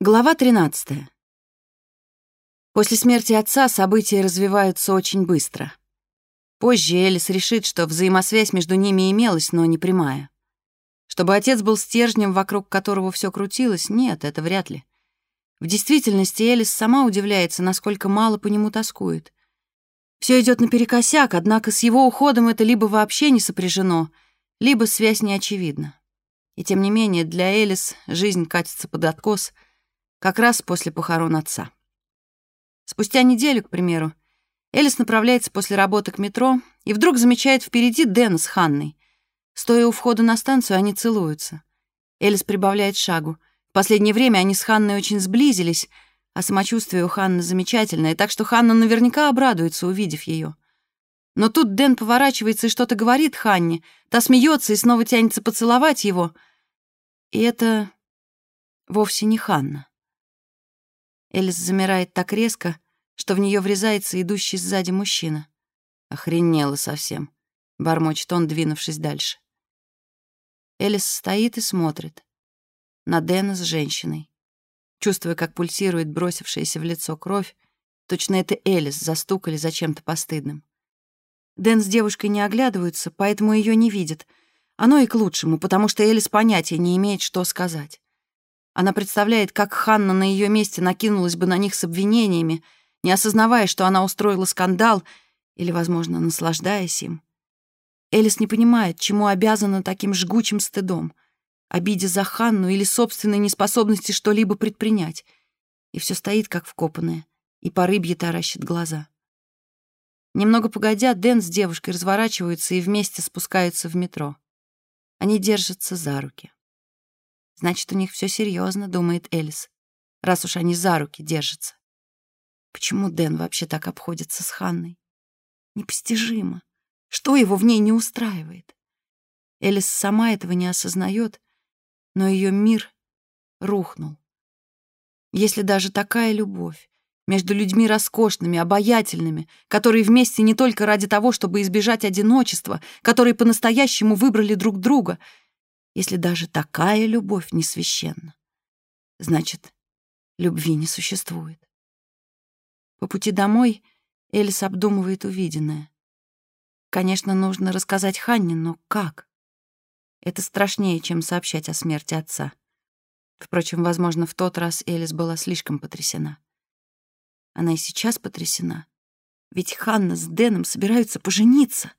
Глава 13. После смерти отца события развиваются очень быстро. Позже Элис решит, что взаимосвязь между ними имелась, но не прямая. Чтобы отец был стержнем, вокруг которого все крутилось, нет, это вряд ли. В действительности Элис сама удивляется, насколько мало по нему тоскует. Все идет наперекосяк, однако с его уходом это либо вообще не сопряжено, либо связь не очевидна. И тем не менее, для Элис жизнь катится под откос — как раз после похорон отца. Спустя неделю, к примеру, Элис направляется после работы к метро и вдруг замечает впереди Дэна с Ханной. Стоя у входа на станцию, они целуются. Элис прибавляет шагу. В последнее время они с Ханной очень сблизились, а самочувствие у Ханны замечательное, так что Ханна наверняка обрадуется, увидев ее. Но тут Дэн поворачивается и что-то говорит Ханне, та смеется и снова тянется поцеловать его. И это вовсе не Ханна. Элис замирает так резко, что в нее врезается идущий сзади мужчина. Охренела совсем, бормочет он, двинувшись дальше. Элис стоит и смотрит. На Дэна с женщиной. Чувствуя, как пульсирует бросившаяся в лицо кровь, точно это Элис застукали за чем-то постыдным. Дэн с девушкой не оглядываются, поэтому ее не видят. Оно и к лучшему, потому что Элис понятия не имеет, что сказать. Она представляет, как Ханна на ее месте накинулась бы на них с обвинениями, не осознавая, что она устроила скандал или, возможно, наслаждаясь им. Элис не понимает, чему обязана таким жгучим стыдом, обиде за Ханну или собственной неспособности что-либо предпринять. И все стоит, как вкопанное, и по рыбье таращит глаза. Немного погодя, Дэн с девушкой разворачиваются и вместе спускаются в метро. Они держатся за руки. Значит, у них все серьезно, думает Элис, раз уж они за руки держатся. Почему Дэн вообще так обходится с Ханной? Непостижимо. Что его в ней не устраивает? Элис сама этого не осознает, но ее мир рухнул. Если даже такая любовь между людьми роскошными, обаятельными, которые вместе не только ради того, чтобы избежать одиночества, которые по-настоящему выбрали друг друга — если даже такая любовь не священна? Значит, любви не существует. По пути домой Элис обдумывает увиденное. Конечно, нужно рассказать Ханне, но как? Это страшнее, чем сообщать о смерти отца. Впрочем, возможно, в тот раз Элис была слишком потрясена. Она и сейчас потрясена. Ведь Ханна с Дэном собираются пожениться.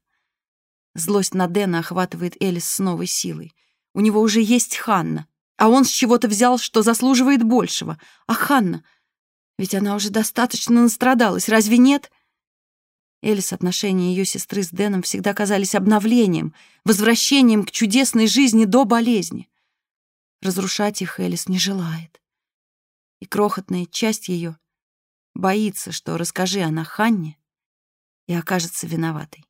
Злость на Дэна охватывает Элис с новой силой — у него уже есть Ханна, а он с чего-то взял, что заслуживает большего. А Ханна? Ведь она уже достаточно настрадалась, разве нет? Элис отношения ее сестры с Дэном всегда казались обновлением, возвращением к чудесной жизни до болезни. Разрушать их Элис не желает. И крохотная часть ее боится, что расскажи она Ханне и окажется виноватой.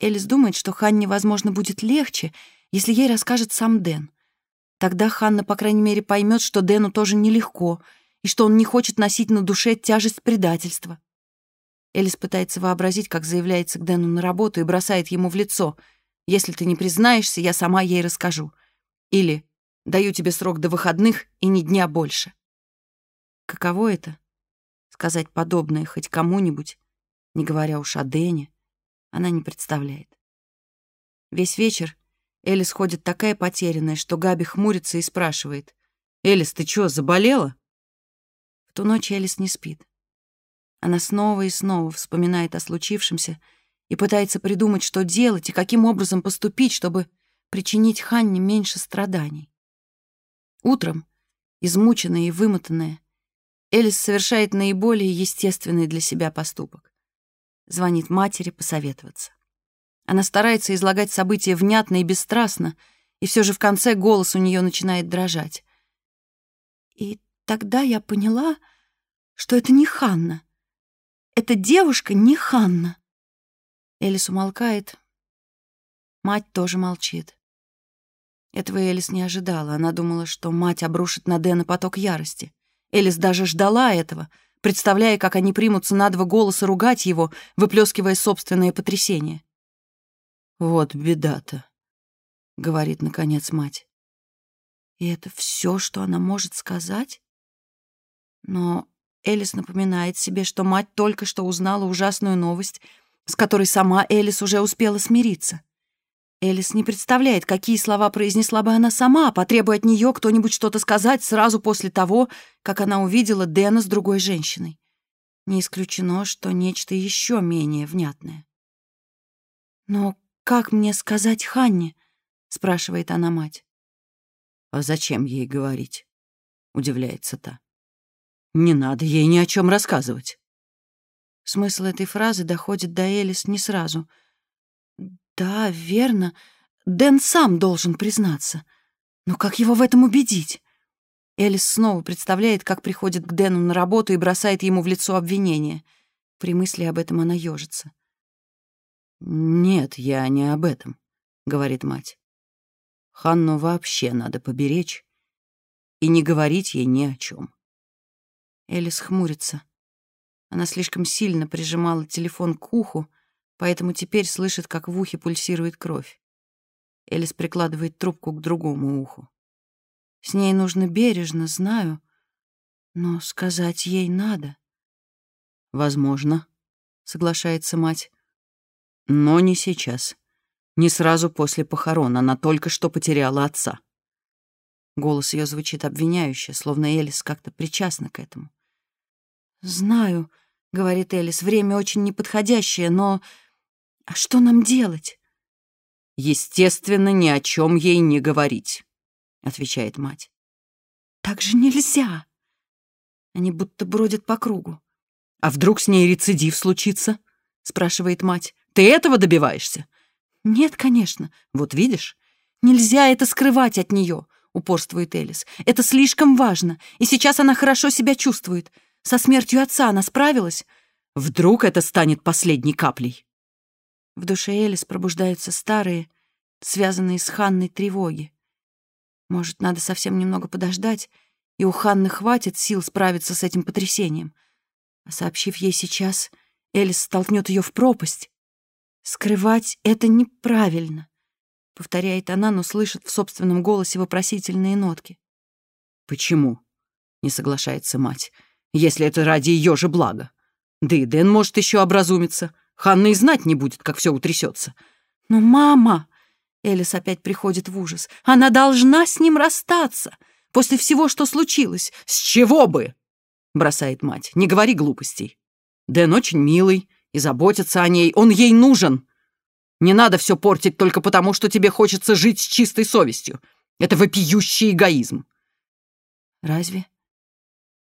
Элис думает, что Ханне, возможно, будет легче, если ей расскажет сам Дэн. Тогда Ханна, по крайней мере, поймет, что Дэну тоже нелегко, и что он не хочет носить на душе тяжесть предательства. Элис пытается вообразить, как заявляется к Дэну на работу и бросает ему в лицо. «Если ты не признаешься, я сама ей расскажу». Или «Даю тебе срок до выходных и ни дня больше». Каково это? Сказать подобное хоть кому-нибудь, не говоря уж о Дэне, она не представляет. Весь вечер Элис ходит такая потерянная, что Габи хмурится и спрашивает. «Элис, ты чё, заболела?» В ту ночь Элис не спит. Она снова и снова вспоминает о случившемся и пытается придумать, что делать и каким образом поступить, чтобы причинить Ханне меньше страданий. Утром, измученная и вымотанная, Элис совершает наиболее естественный для себя поступок. Звонит матери посоветоваться. Она старается излагать события внятно и бесстрастно, и все же в конце голос у нее начинает дрожать. И тогда я поняла, что это не Ханна. Эта девушка не Ханна. Элис умолкает. Мать тоже молчит. Этого Элис не ожидала. Она думала, что мать обрушит на Дэна поток ярости. Элис даже ждала этого, представляя, как они примутся на два голоса ругать его, выплескивая собственное потрясение. «Вот беда-то», — говорит, наконец, мать. И это все, что она может сказать? Но Элис напоминает себе, что мать только что узнала ужасную новость, с которой сама Элис уже успела смириться. Элис не представляет, какие слова произнесла бы она сама, потребуя от нее кто-нибудь что-то сказать сразу после того, как она увидела Дэна с другой женщиной. Не исключено, что нечто еще менее внятное. «Но как мне сказать Ханне?» — спрашивает она мать. «А зачем ей говорить?» — удивляется та. «Не надо ей ни о чем рассказывать». Смысл этой фразы доходит до Элис не сразу. «Да, верно. Дэн сам должен признаться. Но как его в этом убедить?» Элис снова представляет, как приходит к Дэну на работу и бросает ему в лицо обвинение. При мысли об этом она ежится. «Нет, я не об этом», — говорит мать. Ханну вообще надо поберечь и не говорить ей ни о чем. Элис хмурится. Она слишком сильно прижимала телефон к уху, поэтому теперь слышит, как в ухе пульсирует кровь. Элис прикладывает трубку к другому уху. С ней нужно бережно, знаю, но сказать ей надо. «Возможно», — соглашается мать, — «но не сейчас». Не сразу после похорон, она только что потеряла отца. Голос ее звучит обвиняюще, словно Элис как-то причастна к этому. «Знаю», — говорит Элис, — «время очень неподходящее, но... А что нам делать?» «Естественно, ни о чем ей не говорить», — отвечает мать. «Так же нельзя!» Они будто бродят по кругу. «А вдруг с ней рецидив случится?» — спрашивает мать. «Ты этого добиваешься? «Нет, конечно. Вот видишь, нельзя это скрывать от нее», — упорствует Элис. «Это слишком важно, и сейчас она хорошо себя чувствует. Со смертью отца она справилась. Вдруг это станет последней каплей?» В душе Элис пробуждаются старые, связанные с Ханной тревоги. Может, надо совсем немного подождать, и у Ханны хватит сил справиться с этим потрясением. А сообщив ей сейчас, Элис столкнет ее в пропасть. «Скрывать это неправильно», — повторяет она, но слышит в собственном голосе вопросительные нотки. «Почему?» — не соглашается мать. «Если это ради ее же блага. Да и Дэн может еще образумиться. Ханна и знать не будет, как все утрясется. «Но мама...» — Элис опять приходит в ужас. «Она должна с ним расстаться. После всего, что случилось». «С чего бы?» — бросает мать. «Не говори глупостей. Дэн очень милый, и заботиться о ней. Он ей нужен. Не надо все портить только потому, что тебе хочется жить с чистой совестью. Это вопиющий эгоизм. Разве?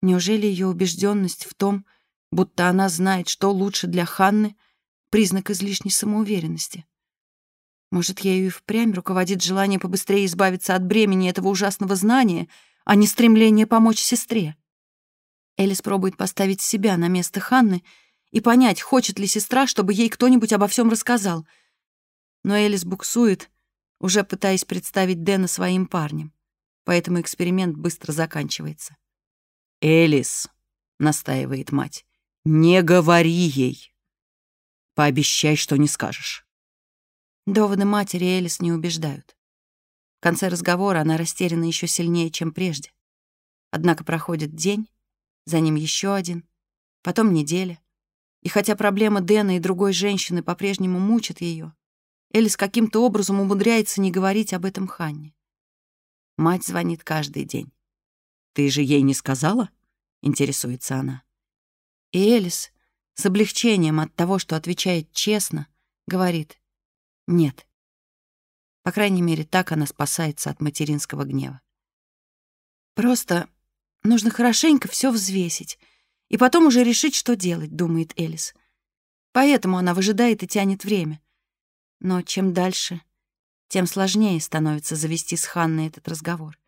Неужели ее убежденность в том, будто она знает, что лучше для Ханны, признак излишней самоуверенности? Может, ею и впрямь руководит желание побыстрее избавиться от бремени этого ужасного знания, а не стремление помочь сестре? Элис пробует поставить себя на место Ханны — и понять, хочет ли сестра, чтобы ей кто-нибудь обо всем рассказал. Но Элис буксует, уже пытаясь представить Дэна своим парнем. Поэтому эксперимент быстро заканчивается. «Элис», — настаивает мать, — «не говори ей. Пообещай, что не скажешь». Доводы матери Элис не убеждают. В конце разговора она растеряна еще сильнее, чем прежде. Однако проходит день, за ним еще один, потом неделя. И хотя проблема Дэна и другой женщины по-прежнему мучат ее, Элис каким-то образом умудряется не говорить об этом Ханне. Мать звонит каждый день. «Ты же ей не сказала?» — интересуется она. И Элис с облегчением от того, что отвечает честно, говорит «нет». По крайней мере, так она спасается от материнского гнева. Просто нужно хорошенько все взвесить — и потом уже решить, что делать, думает Элис. Поэтому она выжидает и тянет время. Но чем дальше, тем сложнее становится завести с Ханной этот разговор.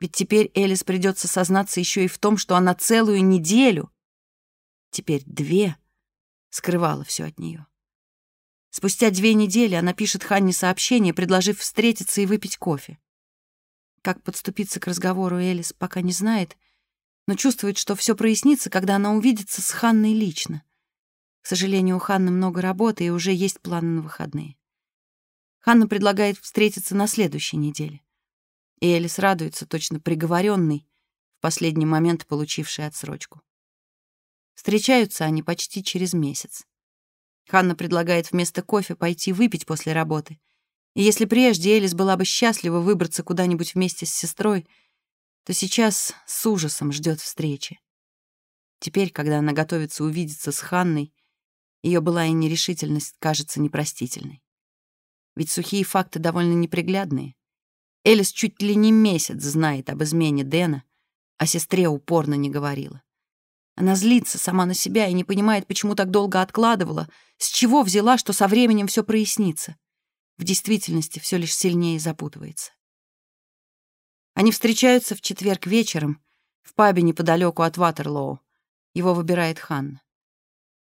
Ведь теперь Элис придется сознаться еще и в том, что она целую неделю, теперь две, скрывала все от нее. Спустя две недели она пишет Ханне сообщение, предложив встретиться и выпить кофе. Как подступиться к разговору Элис пока не знает — но чувствует, что все прояснится, когда она увидится с Ханной лично. К сожалению, у Ханны много работы и уже есть планы на выходные. Ханна предлагает встретиться на следующей неделе. И Элис радуется, точно приговоренный, в последний момент получивший отсрочку. Встречаются они почти через месяц. Ханна предлагает вместо кофе пойти выпить после работы. И если прежде Элис была бы счастлива выбраться куда-нибудь вместе с сестрой, то сейчас с ужасом ждет встречи. Теперь, когда она готовится увидеться с Ханной, ее былая нерешительность кажется непростительной. Ведь сухие факты довольно неприглядные. Элис чуть ли не месяц знает об измене Дэна, а сестре упорно не говорила. Она злится сама на себя и не понимает, почему так долго откладывала, с чего взяла, что со временем все прояснится. В действительности все лишь сильнее запутывается. Они встречаются в четверг вечером в пабе неподалеку от Ватерлоу. Его выбирает Ханна.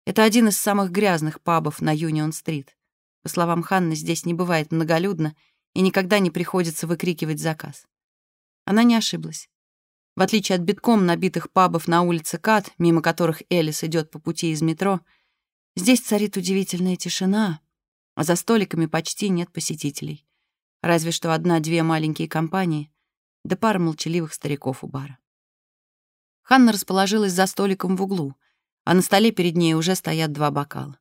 Это один из самых грязных пабов на Юнион-стрит. По словам Ханны, здесь не бывает многолюдно и никогда не приходится выкрикивать заказ. Она не ошиблась. В отличие от битком набитых пабов на улице Кат, мимо которых Элис идет по пути из метро, здесь царит удивительная тишина, а за столиками почти нет посетителей. Разве что одна-две маленькие компании, да пара молчаливых стариков у бара. Ханна расположилась за столиком в углу, а на столе перед ней уже стоят два бокала.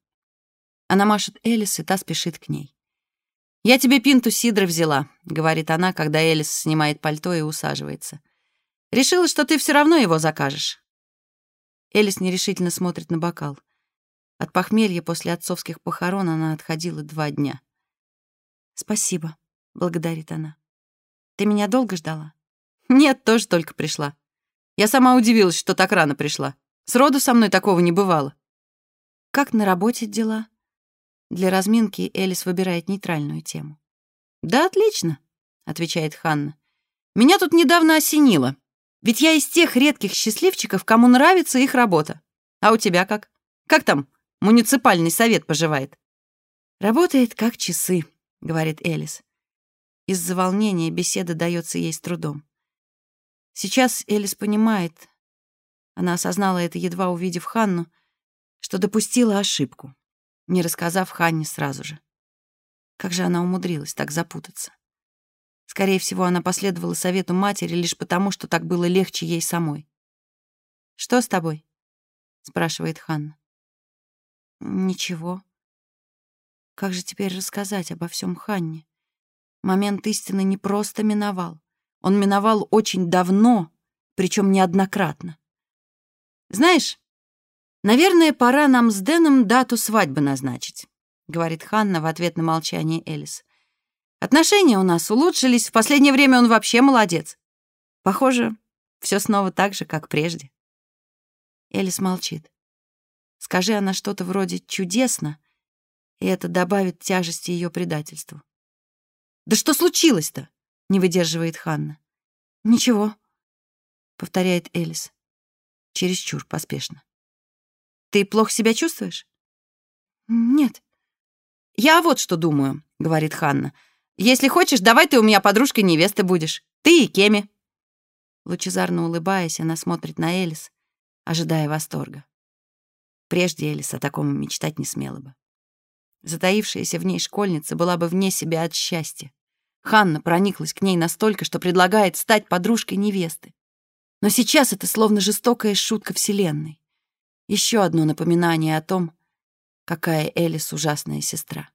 Она машет Элис, и та спешит к ней. «Я тебе пинту сидра взяла», — говорит она, когда Элис снимает пальто и усаживается. Решила, что ты все равно его закажешь». Элис нерешительно смотрит на бокал. От похмелья после отцовских похорон она отходила два дня. «Спасибо», — благодарит она. «Ты меня долго ждала?» «Нет, тоже только пришла. Я сама удивилась, что так рано пришла. Сроду со мной такого не бывало». «Как на работе дела?» Для разминки Элис выбирает нейтральную тему. «Да отлично», — отвечает Ханна. «Меня тут недавно осенило. Ведь я из тех редких счастливчиков, кому нравится их работа. А у тебя как? Как там муниципальный совет поживает?» «Работает как часы», — говорит Элис. Из-за волнения беседа дается ей с трудом. Сейчас Элис понимает, она осознала это, едва увидев Ханну, что допустила ошибку, не рассказав Ханне сразу же. Как же она умудрилась так запутаться? Скорее всего, она последовала совету матери лишь потому, что так было легче ей самой. «Что с тобой?» — спрашивает Ханна. «Ничего. Как же теперь рассказать обо всем Ханне? Момент истины не просто миновал. Он миновал очень давно, причем неоднократно. «Знаешь, наверное, пора нам с Дэном дату свадьбы назначить», — говорит Ханна в ответ на молчание Элис. Отношения у нас улучшились, в последнее время он вообще молодец. Похоже, все снова так же, как прежде. Элис молчит. Скажи она что-то вроде «чудесно», и это добавит тяжести ее предательству. «Да что случилось-то?» — не выдерживает Ханна. «Ничего», — повторяет Элис. Чересчур поспешно. «Ты плохо себя чувствуешь?» «Нет». «Я вот что думаю», — говорит Ханна. Если хочешь, давай ты у меня подружкой невесты будешь. Ты и Кеми». Лучезарно улыбаясь, она смотрит на Элис, ожидая восторга. Прежде Элис о таком мечтать не смела бы. Затаившаяся в ней школьница была бы вне себя от счастья. Ханна прониклась к ней настолько, что предлагает стать подружкой невесты. Но сейчас это словно жестокая шутка Вселенной. Еще одно напоминание о том, какая Элис ужасная сестра.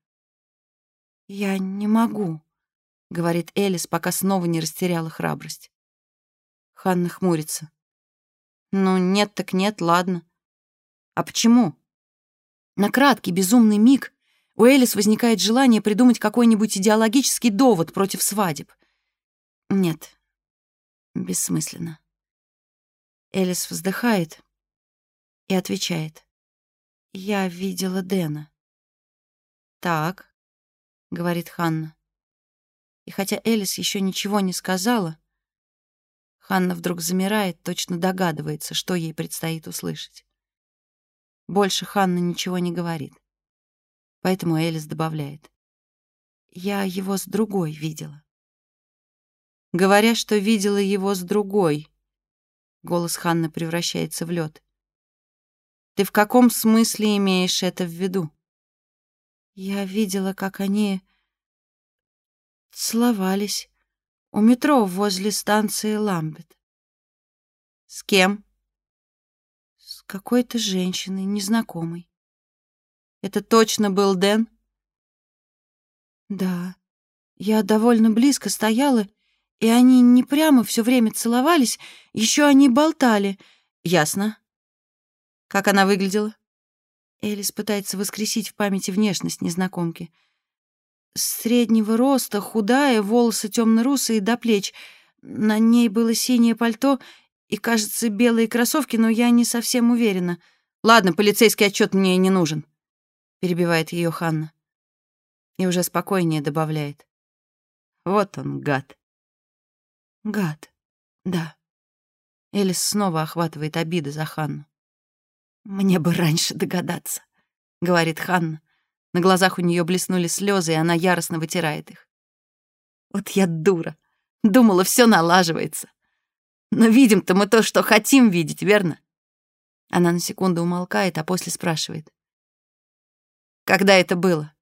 «Я не могу», — говорит Элис, пока снова не растеряла храбрость. Ханна хмурится. «Ну, нет так нет, ладно. А почему?» На краткий безумный миг у Элис возникает желание придумать какой-нибудь идеологический довод против свадеб. Нет, бессмысленно. Элис вздыхает и отвечает. «Я видела Дэна». «Так», — говорит Ханна. И хотя Элис еще ничего не сказала, Ханна вдруг замирает, точно догадывается, что ей предстоит услышать. Больше Ханна ничего не говорит. Поэтому Элис добавляет. «Я его с другой видела». Говоря, что видела его с другой, голос Ханны превращается в лед. «Ты в каком смысле имеешь это в виду?» Я видела, как они целовались у метро возле станции Ламбет. С кем? С какой-то женщиной, незнакомой. Это точно был Дэн? Да. Я довольно близко стояла, и они не прямо все время целовались, еще они болтали. Ясно. Как она выглядела? Элис пытается воскресить в памяти внешность незнакомки. Среднего роста, худая, волосы темно-русые до плеч. На ней было синее пальто и, кажется, белые кроссовки, но я не совсем уверена. «Ладно, полицейский отчет мне и не нужен», — перебивает ее Ханна. И уже спокойнее добавляет. «Вот он, гад». «Гад, да». Элис снова охватывает обида за Ханну. «Мне бы раньше догадаться», — говорит Ханна. На глазах у нее блеснули слезы, и она яростно вытирает их. «Вот я дура. Думала, все налаживается. Но видим-то мы то, что хотим видеть, верно?» Она на секунду умолкает, а после спрашивает. «Когда это было?»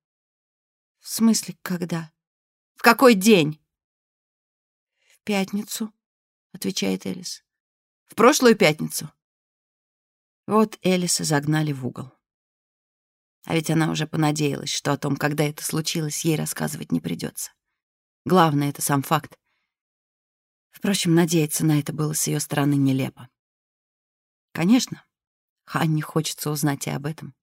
«В смысле, когда?» «В какой день?» «В пятницу», — отвечает Элис. «В прошлую пятницу?» Вот Элиса загнали в угол. А ведь она уже понадеялась, что о том, когда это случилось, ей рассказывать не придется. Главное — это сам факт. Впрочем, надеяться на это было с ее стороны нелепо. Конечно, Ханне хочется узнать и об этом.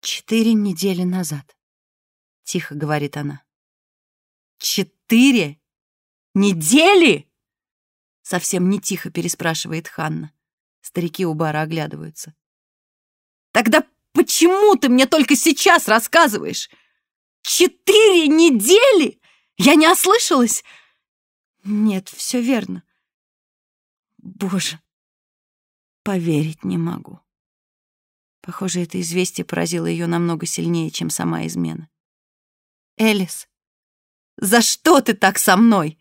«Четыре недели назад», — тихо говорит она. «Четыре недели?» Совсем не тихо переспрашивает Ханна. Старики у бара оглядываются. «Тогда почему ты мне только сейчас рассказываешь? Четыре недели? Я не ослышалась?» «Нет, все верно. Боже, поверить не могу». Похоже, это известие поразило ее намного сильнее, чем сама измена. «Элис, за что ты так со мной?»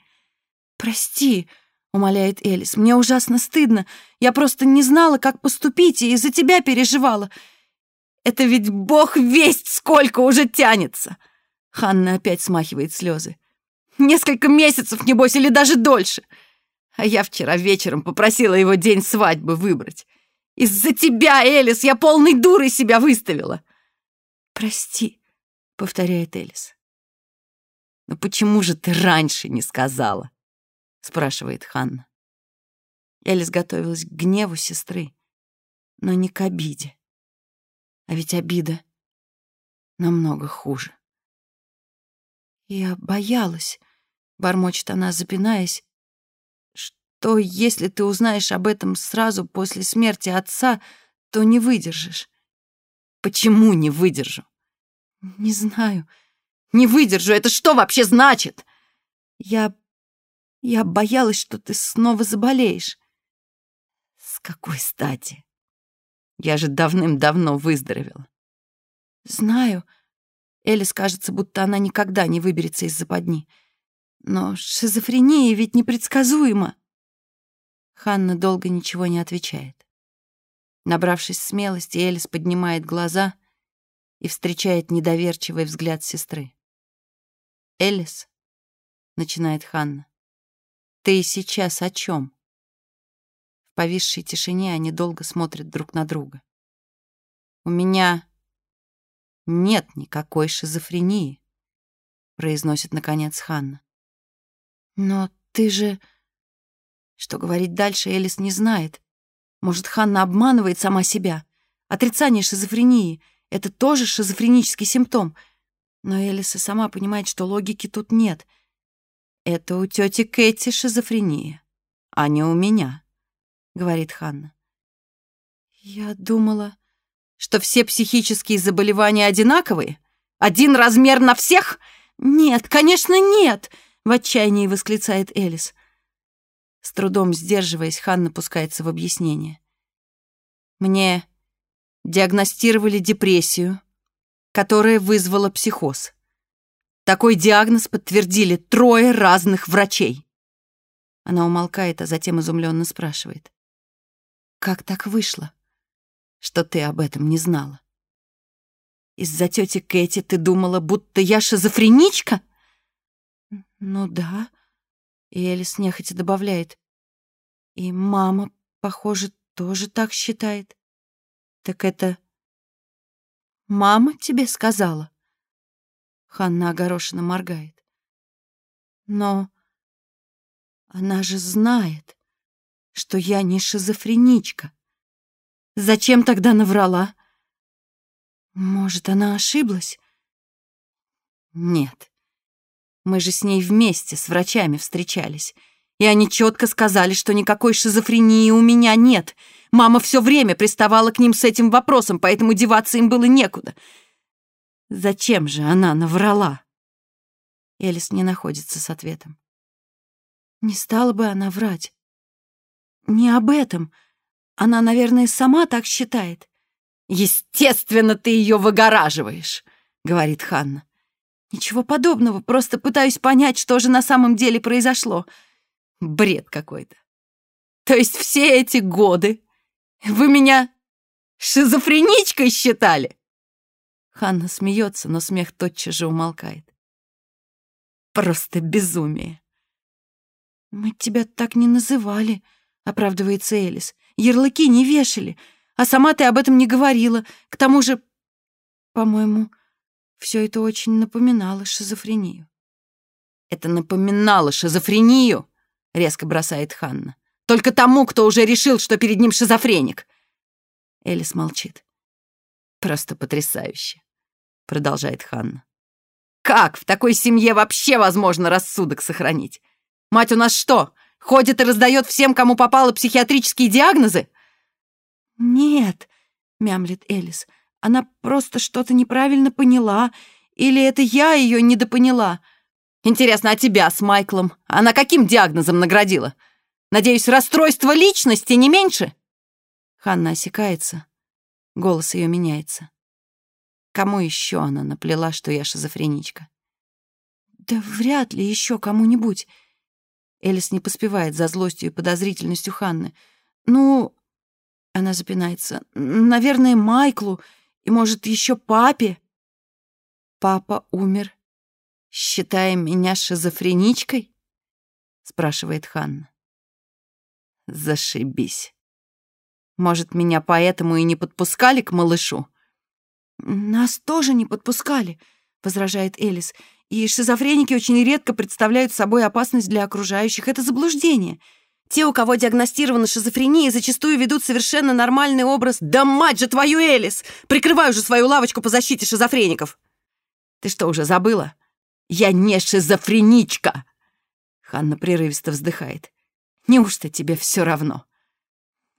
«Прости», — умоляет Элис. «Мне ужасно стыдно. Я просто не знала, как поступить, и из-за тебя переживала. Это ведь бог весть сколько уже тянется!» Ханна опять смахивает слезы. «Несколько месяцев, небось, или даже дольше. А я вчера вечером попросила его день свадьбы выбрать. Из-за тебя, Элис, я полной дурой себя выставила!» «Прости», — повторяет Элис. «Но почему же ты раньше не сказала?» спрашивает Ханна. Элис готовилась к гневу сестры, но не к обиде. А ведь обида намного хуже. «Я боялась», — бормочет она, запинаясь, «что если ты узнаешь об этом сразу после смерти отца, то не выдержишь». «Почему не выдержу?» «Не знаю. Не выдержу. Это что вообще значит?» «Я я боялась, что ты снова заболеешь. С какой стати? Я же давным-давно выздоровела. Знаю. Элис кажется, будто она никогда не выберется из западни. Но шизофрения ведь непредсказуема. Ханна долго ничего не отвечает. Набравшись смелости, Элис поднимает глаза и встречает недоверчивый взгляд сестры. «Элис», — начинает Ханна, «Ты сейчас о чем? В повисшей тишине они долго смотрят друг на друга. «У меня нет никакой шизофрении», — произносит, наконец, Ханна. «Но ты же...» Что говорить дальше, Элис не знает. Может, Ханна обманывает сама себя. Отрицание шизофрении — это тоже шизофренический симптом. Но Элис и сама понимает, что логики тут нет — «Это у тети Кэти шизофрения, а не у меня», — говорит Ханна. «Я думала, что все психические заболевания одинаковые? Один размер на всех? Нет, конечно, нет!» — в отчаянии восклицает Элис. С трудом сдерживаясь, Ханна пускается в объяснение. «Мне диагностировали депрессию, которая вызвала психоз. Такой диагноз подтвердили трое разных врачей. Она умолкает, а затем изумленно спрашивает. «Как так вышло, что ты об этом не знала? Из-за тети Кэти ты думала, будто я шизофреничка?» «Ну да», — и Элис нехотя добавляет. «И мама похоже, тоже так считает. Так это мама тебе сказала? Ханна огорошенно моргает. Но она же знает, что я не шизофреничка. Зачем тогда наврала? Может, она ошиблась? Нет. Мы же с ней вместе, с врачами встречались. И они четко сказали, что никакой шизофрении у меня нет. Мама все время приставала к ним с этим вопросом, поэтому деваться им было некуда. Зачем же она наврала? Элис не находится с ответом. Не стала бы она врать. Не об этом. Она, наверное, сама так считает. «Естественно, ты ее выгораживаешь», — говорит Ханна. «Ничего подобного, просто пытаюсь понять, что же на самом деле произошло. Бред какой-то. То есть все эти годы вы меня шизофреничкой считали?» Ханна смеется, но смех тотчас же умолкает. «Просто безумие!» «Мы тебя так не называли», — оправдывается Элис. «Ярлыки не вешали, а сама ты об этом не говорила. К тому же, по-моему, все это очень напоминало шизофрению». «Это напоминало шизофрению?» — резко бросает Ханна. «Только тому, кто уже решил, что перед ним шизофреник!» Элис молчит. «Просто потрясающе!» — продолжает Ханна. «Как в такой семье вообще возможно рассудок сохранить? Мать у нас что, ходит и раздает всем, кому попало, психиатрические диагнозы?» «Нет», — мямлит Элис, — «она просто что-то неправильно поняла, или это я ее недопоняла?» «Интересно, а тебя с Майклом она каким диагнозом наградила? Надеюсь, расстройство личности не меньше?» Ханна осекается, голос ее меняется. Кому еще она наплела, что я шизофреничка? «Да вряд ли еще кому-нибудь», Элис не поспевает за злостью и подозрительностью Ханны. «Ну...» — она запинается. «Наверное, Майклу и, может, еще папе». «Папа умер, считая меня шизофреничкой?» — спрашивает Ханна. «Зашибись. Может, меня поэтому и не подпускали к малышу?» «Нас тоже не подпускали», — возражает Элис. И шизофреники очень редко представляют собой опасность для окружающих. Это заблуждение. Те, у кого диагностирована шизофрения, зачастую ведут совершенно нормальный образ. «Да мать же твою, Элис! Прикрывай уже свою лавочку по защите шизофреников!» «Ты что, уже забыла? Я не шизофреничка!» Ханна прерывисто вздыхает. «Неужто тебе все равно?»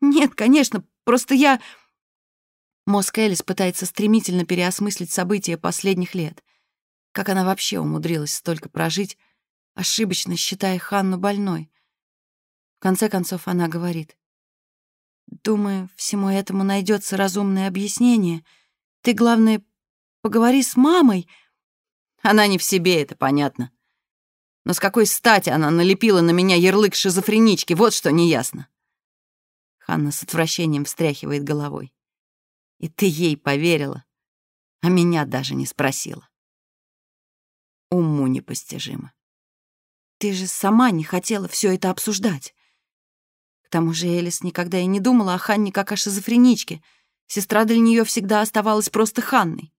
«Нет, конечно, просто я...» Мозг Элис пытается стремительно переосмыслить события последних лет. Как она вообще умудрилась столько прожить, ошибочно считая Ханну больной? В конце концов она говорит. «Думаю, всему этому найдется разумное объяснение. Ты, главное, поговори с мамой». Она не в себе, это понятно. Но с какой стати она налепила на меня ярлык шизофренички, вот что неясно. Ханна с отвращением встряхивает головой. И ты ей поверила, а меня даже не спросила. Уму непостижимо. Ты же сама не хотела все это обсуждать. К тому же Элис никогда и не думала о Ханне как о шизофреничке. Сестра для нее всегда оставалась просто Ханной.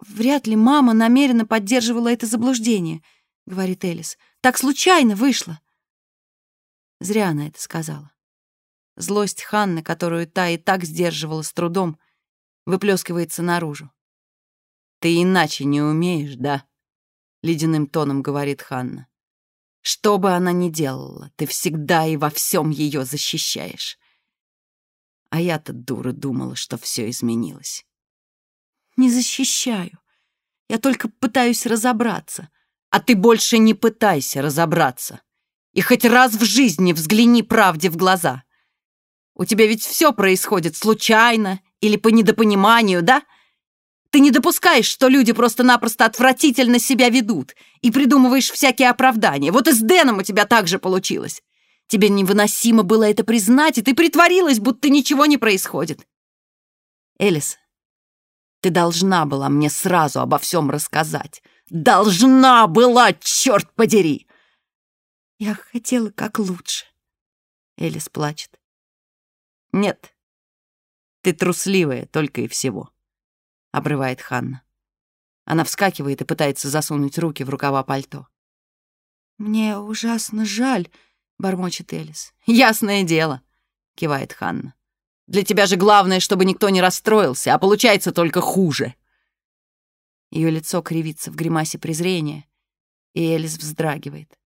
«Вряд ли мама намеренно поддерживала это заблуждение», — говорит Элис. «Так случайно вышло». Зря она это сказала. Злость Ханны, которую та и так сдерживала с трудом, выплескивается наружу. «Ты иначе не умеешь, да?» ледяным тоном говорит Ханна. Что бы она ни делала, ты всегда и во всем ее защищаешь. А я-то, дура, думала, что все изменилось. Не защищаю. Я только пытаюсь разобраться. А ты больше не пытайся разобраться. И хоть раз в жизни взгляни правде в глаза. У тебя ведь все происходит случайно или по недопониманию, да? Ты не допускаешь, что люди просто-напросто отвратительно себя ведут и придумываешь всякие оправдания. Вот и с Дэном у тебя так же получилось. Тебе невыносимо было это признать, и ты притворилась, будто ничего не происходит. Элис, ты должна была мне сразу обо всем рассказать. Должна была, черт подери! Я хотела как лучше. Элис плачет. «Нет, ты трусливая только и всего», — обрывает Ханна. Она вскакивает и пытается засунуть руки в рукава пальто. «Мне ужасно жаль», — бормочет Элис. «Ясное дело», — кивает Ханна. «Для тебя же главное, чтобы никто не расстроился, а получается только хуже». Ее лицо кривится в гримасе презрения, и Элис вздрагивает.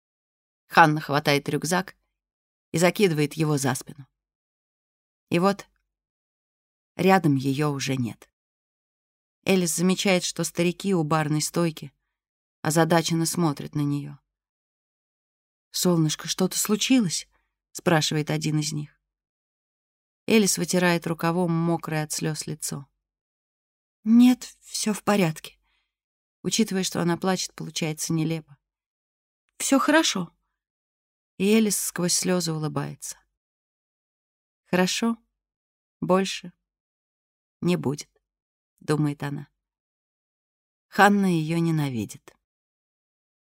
Ханна хватает рюкзак и закидывает его за спину. И вот рядом ее уже нет. Элис замечает, что старики у барной стойки озадаченно смотрят на нее. «Солнышко, что-то случилось?» — спрашивает один из них. Элис вытирает рукавом мокрое от слез лицо. «Нет, все в порядке». Учитывая, что она плачет, получается нелепо. Все хорошо». И Элис сквозь слезы улыбается. «Хорошо, больше не будет», — думает она. Ханна ее ненавидит.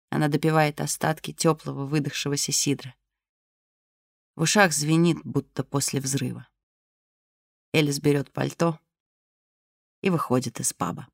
Она допивает остатки теплого выдохшегося сидра. В ушах звенит, будто после взрыва. Элис берет пальто и выходит из паба.